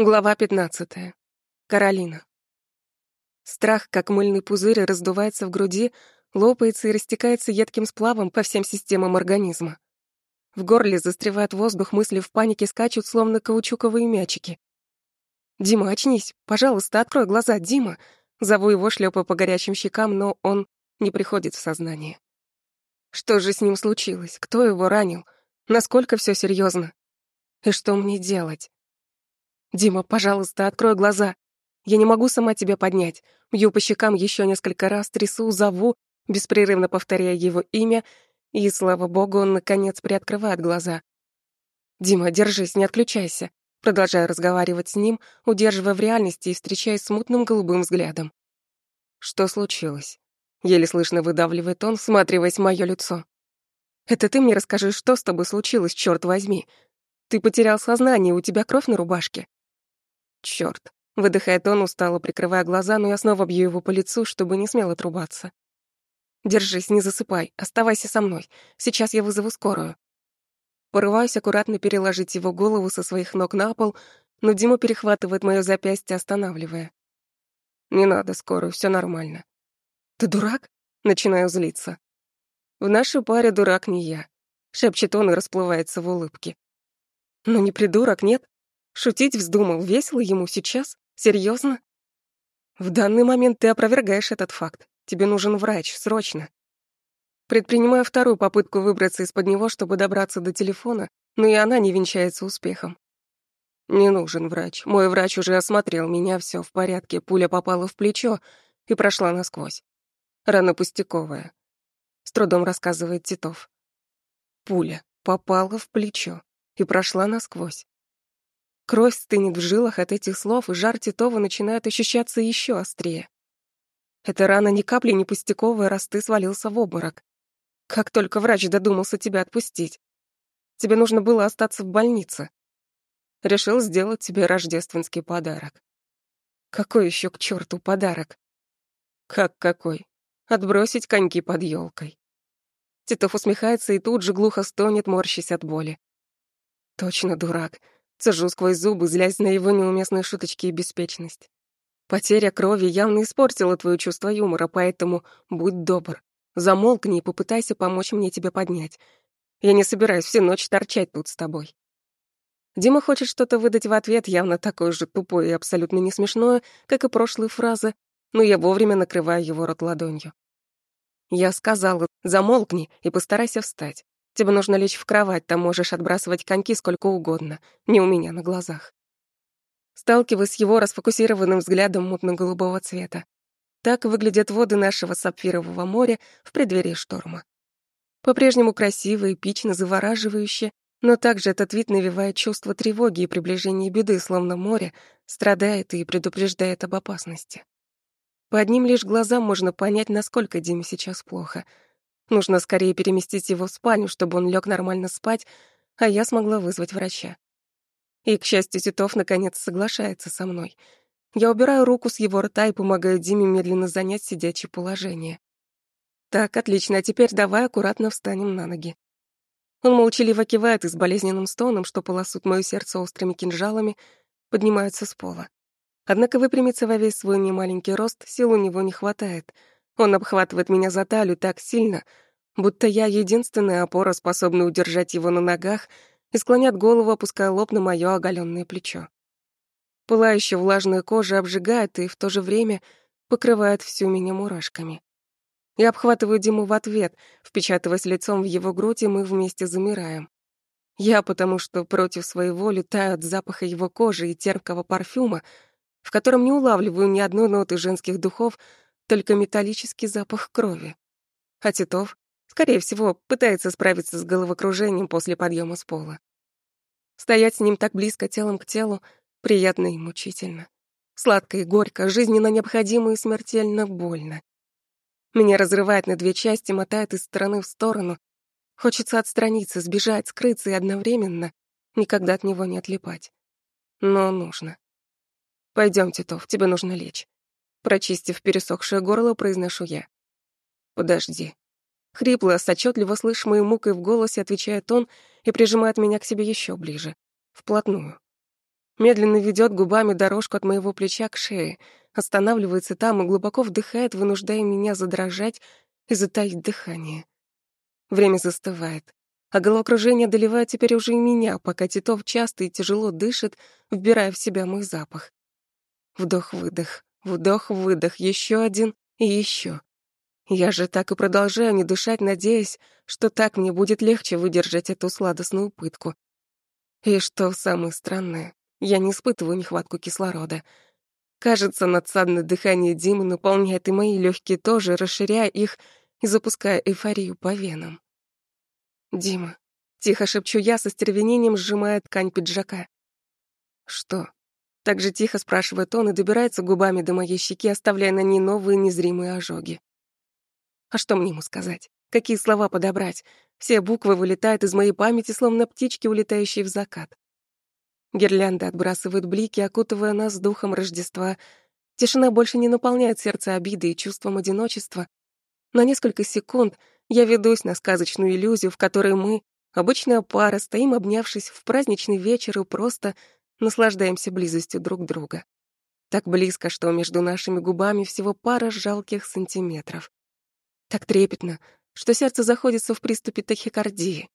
Глава 15. Каролина. Страх, как мыльный пузырь, раздувается в груди, лопается и растекается едким сплавом по всем системам организма. В горле застревает воздух, мысли в панике скачут, словно каучуковые мячики. «Дима, очнись! Пожалуйста, открой глаза, Дима!» Зову его, шлепая по горячим щекам, но он не приходит в сознание. Что же с ним случилось? Кто его ранил? Насколько все серьезно? И что мне делать? «Дима, пожалуйста, открой глаза. Я не могу сама тебя поднять. Бью по щекам еще несколько раз, трясу, зову, беспрерывно повторяя его имя, и, слава богу, он, наконец, приоткрывает глаза. «Дима, держись, не отключайся», продолжаю разговаривать с ним, удерживая в реальности и встречаясь с мутным голубым взглядом. «Что случилось?» Еле слышно выдавливает он, всматриваясь в моё лицо. «Это ты мне расскажи, что с тобой случилось, черт возьми? Ты потерял сознание, у тебя кровь на рубашке?» Чёрт. Выдыхает он, устало прикрывая глаза, но я снова бью его по лицу, чтобы не смело отрубаться. Держись, не засыпай, оставайся со мной. Сейчас я вызову скорую. Порываюсь аккуратно переложить его голову со своих ног на пол, но Дима перехватывает моё запястье, останавливая. Не надо скорую, всё нормально. Ты дурак? Начинаю злиться. В нашей паре дурак не я. Шепчет он и расплывается в улыбке. Ну не придурок, нет? Шутить вздумал, весело ему сейчас? Серьезно? В данный момент ты опровергаешь этот факт. Тебе нужен врач, срочно. Предпринимаю вторую попытку выбраться из-под него, чтобы добраться до телефона, но и она не венчается успехом. Не нужен врач. Мой врач уже осмотрел меня, все в порядке. Пуля попала в плечо и прошла насквозь. Рана пустяковая. С трудом рассказывает Титов. Пуля попала в плечо и прошла насквозь. Кровь стынет в жилах от этих слов, и жар Титова начинает ощущаться еще острее. Эта рана ни капли не пустяковая, раз ты свалился в обморок. Как только врач додумался тебя отпустить. Тебе нужно было остаться в больнице. Решил сделать тебе рождественский подарок. Какой еще к черту подарок? Как какой? Отбросить коньки под елкой. Титов усмехается и тут же глухо стонет, морщась от боли. Точно дурак. Цежу сквозь зубы, злясь на его неуместные шуточки и беспечность. Потеря крови явно испортила твое чувство юмора, поэтому будь добр. Замолкни и попытайся помочь мне тебя поднять. Я не собираюсь всю ночь торчать тут с тобой. Дима хочет что-то выдать в ответ, явно такое же тупое и абсолютно не смешное, как и прошлые фразы, но я вовремя накрываю его рот ладонью. Я сказала, замолкни и постарайся встать. Тебе нужно лечь в кровать, там можешь отбрасывать коньки сколько угодно, не у меня на глазах. Сталкиваюсь с его расфокусированным взглядом мутно-голубого цвета. Так выглядят воды нашего сапфирового моря в преддверии шторма. По-прежнему красиво, эпично, завораживающе, но также этот вид навевает чувство тревоги и приближения беды, словно море страдает и предупреждает об опасности. По одним лишь глазам можно понять, насколько Диме сейчас плохо — Нужно скорее переместить его в спальню, чтобы он лег нормально спать, а я смогла вызвать врача. И, к счастью, Титов наконец соглашается со мной. Я убираю руку с его рта и помогаю Диме медленно занять сидячее положение. Так, отлично, а теперь давай аккуратно встанем на ноги. Он молчаливо кивает и с болезненным стоном, что полосут моё сердце острыми кинжалами, поднимается с пола. Однако выпрямиться во весь свой немаленький рост сил у него не хватает — он обхватывает меня за талию так сильно, будто я единственная опора, способная удержать его на ногах, и склонят голову, опуская лоб на моё оголённое плечо. Пылающая влажная кожа обжигает и в то же время покрывает всю меня мурашками. Я обхватываю Диму в ответ, впечатываясь лицом в его грудь, и мы вместе замираем. Я, потому что против своей воли таю от запаха его кожи и терпкого парфюма, в котором не улавливаю ни одной ноты женских духов, только металлический запах крови. А Титов, скорее всего, пытается справиться с головокружением после подъема с пола. Стоять с ним так близко телом к телу приятно и мучительно. Сладко и горько, жизненно необходимо и смертельно больно. Меня разрывает на две части, мотает из стороны в сторону. Хочется отстраниться, сбежать, скрыться и одновременно никогда от него не отлипать. Но нужно. Пойдем, Титов, тебе нужно лечь. Прочистив пересохшее горло, произношу я. «Подожди». Хрипло, с отчетливо слышимой мукой в голосе отвечает он и прижимает меня к себе еще ближе, вплотную. Медленно ведет губами дорожку от моего плеча к шее, останавливается там и глубоко вдыхает, вынуждая меня задрожать и затаить дыхание. Время застывает, а головокружение доливает теперь уже и меня, пока Титов часто и тяжело дышит, вбирая в себя мой запах. Вдох-выдох, вдох-выдох, еще один и еще. Я же так и продолжаю не дышать, надеясь, что так мне будет легче выдержать эту сладостную пытку. И что самое странное, я не испытываю нехватку кислорода. Кажется, надсадное дыхание Димы наполняет и мои легкие тоже, расширяя их и запуская эйфорию по венам. «Дима», — тихо шепчу я, со стервенением сжимая ткань пиджака. «Что?» Так же тихо спрашивает он и добирается губами до моей щеки, оставляя на ней новые незримые ожоги. А что мне ему сказать? Какие слова подобрать? Все буквы вылетают из моей памяти, словно птички, улетающие в закат. Гирлянда отбрасывает блики, окутывая нас духом Рождества. Тишина больше не наполняет сердце обиды и чувством одиночества. На несколько секунд я ведусь на сказочную иллюзию, в которой мы, обычная пара, стоим, обнявшись в праздничный вечер и просто наслаждаемся близостью друг друга. Так близко, что между нашими губами всего пара жалких сантиметров. Так трепетно, что сердце заходится в приступе тахикардии.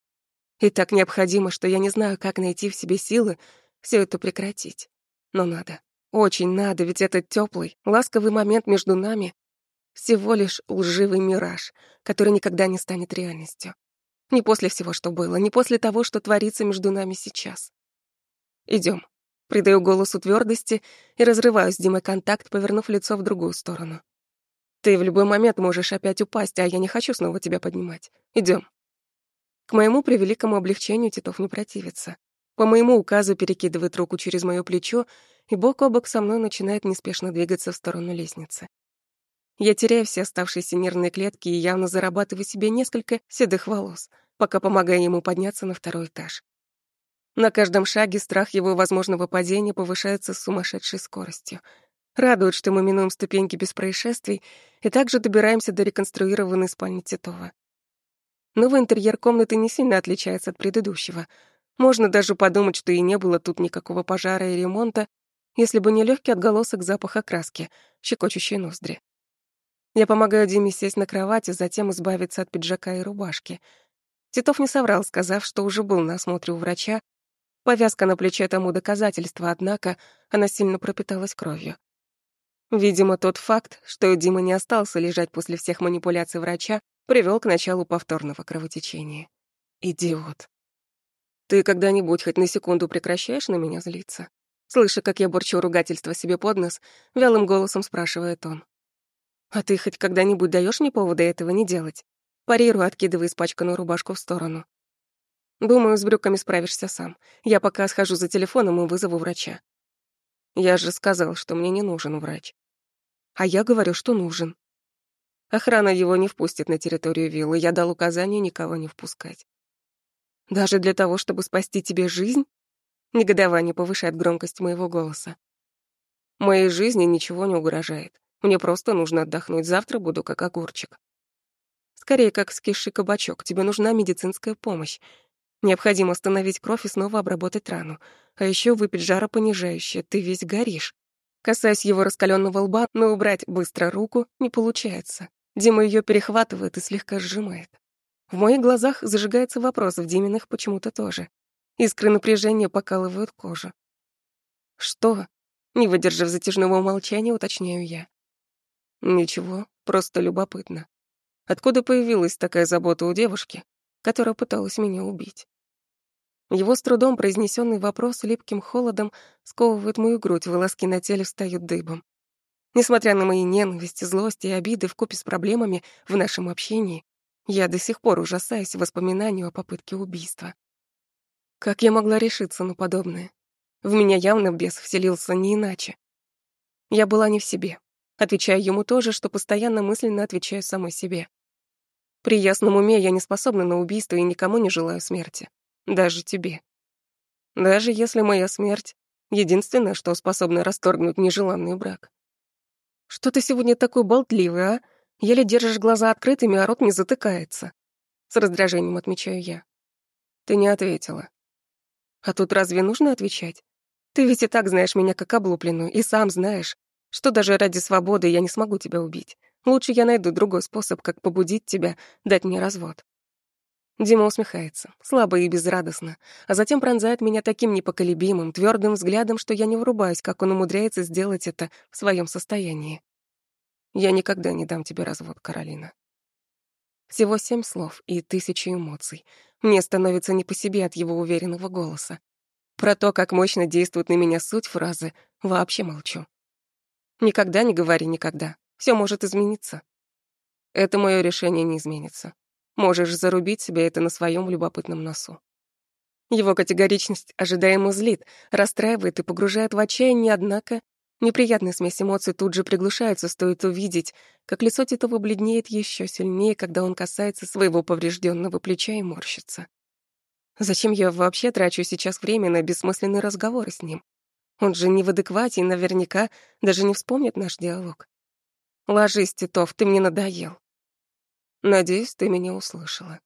И так необходимо, что я не знаю, как найти в себе силы все это прекратить. Но надо. Очень надо, ведь этот теплый, ласковый момент между нами всего лишь лживый мираж, который никогда не станет реальностью. Не после всего, что было, не после того, что творится между нами сейчас. Идем. Придаю голосу твердости и разрываю с Димой контакт, повернув лицо в другую сторону. Ты в любой момент можешь опять упасть, а я не хочу снова тебя поднимать. Идем. К моему превеликому облегчению Титов не противится. По моему указу перекидывает руку через моё плечо и бок о бок со мной начинает неспешно двигаться в сторону лестницы. Я теряю все оставшиеся нервные клетки и явно зарабатываю себе несколько седых волос, пока помогаю ему подняться на второй этаж. На каждом шаге страх его возможного падения повышается с сумасшедшей скоростью. Радует, что мы минуем ступеньки без происшествий и также добираемся до реконструированной спальни Титова. Новый интерьер комнаты не сильно отличается от предыдущего — можно даже подумать, что и не было тут никакого пожара и ремонта, если бы не легкий отголосок запаха краски, щекочущей ноздри. Я помогаю Диме сесть на кровать и затем избавиться от пиджака и рубашки. Титов не соврал, сказав, что уже был на осмотре у врача. Повязка на плече тому доказательство, однако она сильно пропиталась кровью. Видимо, тот факт, что Дима не остался лежать после всех манипуляций врача, привел к началу повторного кровотечения. Идиот. Ты когда-нибудь хоть на секунду прекращаешь на меня злиться? Слыша, как я борчу ругательство себе под нос, вялым голосом спрашивает он. А ты хоть когда-нибудь даешь мне повода этого не делать? Парирую, откидывая испачканную рубашку в сторону. Думаю, с брюками справишься сам. Я пока схожу за телефоном и вызову врача. Я же сказал, что мне не нужен врач. А я говорю, что нужен. Охрана его не впустит на территорию виллы. Я дал указание никого не впускать. Даже для того, чтобы спасти тебе жизнь? Негодование повышает громкость моего голоса. Моей жизни ничего не угрожает. Мне просто нужно отдохнуть. Завтра буду как огурчик. Скорее, как скисший кабачок. Тебе нужна медицинская помощь. Необходимо остановить кровь и снова обработать рану. А еще выпить жаропонижающее. Ты весь горишь. Касаясь его раскаленного лба, но убрать быстро руку не получается. Дима ее перехватывает и слегка сжимает. В моих глазах зажигается вопрос, в Диминых почему-то тоже. Искры напряжения покалывают кожу. «Что?» Не выдержав затяжного молчания, уточняю я. «Ничего, просто любопытно. Откуда появилась такая забота у девушки, которая пыталась меня убить?» Его с трудом произнесенный вопрос липким холодом сковывает мою грудь, волоски на теле встают дыбом. Несмотря на мои ненависть, злость и обиды вкупе с проблемами в нашем общении, я до сих пор ужасаюсь воспоминанию о попытке убийства. Как я могла решиться на подобное? В меня явно бес вселился не иначе. Я была не в себе. Отвечаю ему то же, что постоянно мысленно отвечаю самой себе. При ясном уме я не способна на убийство и никому не желаю смерти. Даже тебе. Даже если моя смерть — единственное, что способно расторгнуть нежеланный брак. Что ты сегодня такой болтливый, а? Еле держишь глаза открытыми, а рот не затыкается. С раздражением отмечаю я. Ты не ответила. А тут разве нужно отвечать? Ты ведь и так знаешь меня как облупленную, и сам знаешь, что даже ради свободы я не смогу тебя убить. Лучше я найду другой способ, как побудить тебя дать мне развод. Дима усмехается, слабо и безрадостно, а затем пронзает меня таким непоколебимым, твердым взглядом, что я не врубаюсь, как он умудряется сделать это в своем состоянии. Я никогда не дам тебе развод, Каролина. Всего семь слов и тысячи эмоций. Мне становится не по себе от его уверенного голоса. Про то, как мощно действует на меня суть фразы, вообще молчу. Никогда не говори никогда. Все может измениться. Это мое решение не изменится. Можешь зарубить себе это на своем любопытном носу. Его категоричность ожидаемо злит, расстраивает и погружает в отчаяние, однако неприятная смесь эмоций тут же приглушается, стоит увидеть, как лицо Титова бледнеет еще сильнее, когда он касается своего поврежденного плеча и морщится. Зачем я вообще трачу сейчас время на бессмысленные разговоры с ним? Он же не в адеквате и наверняка даже не вспомнит наш диалог. «Ложись, Титов, ты мне надоел». «Надеюсь, ты меня услышала».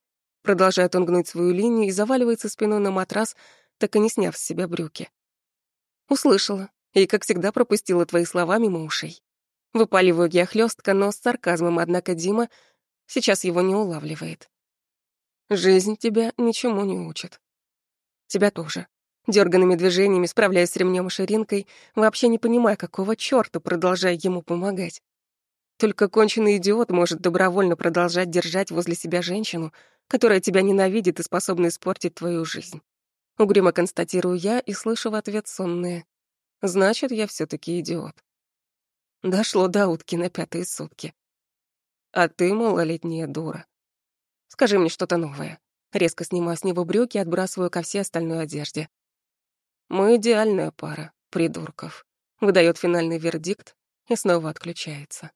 Продолжает он гнуть свою линию и заваливается спиной на матрас, так и не сняв с себя брюки. «Услышала. И, как всегда, пропустила твои слова мимо ушей. Выпаливаю я хлёстко, но с сарказмом, однако Дима сейчас его не улавливает. Жизнь тебя ничему не учит. Тебя тоже. Дёрганными движениями справляясь с ремнем и ширинкой, вообще не понимая, какого чёрта продолжая ему помогать. Только конченый идиот может добровольно продолжать держать возле себя женщину, которая тебя ненавидит и способна испортить твою жизнь. Угрюмо констатирую я и слышу в ответ сонные. Значит, я все таки идиот. Дошло до утки на пятые сутки. А ты малолетняя дура. Скажи мне что-то новое. Резко снимаю с него брюки и отбрасываю ко всей остальной одежде. Мы идеальная пара, придурков. Выдает финальный вердикт и снова отключается.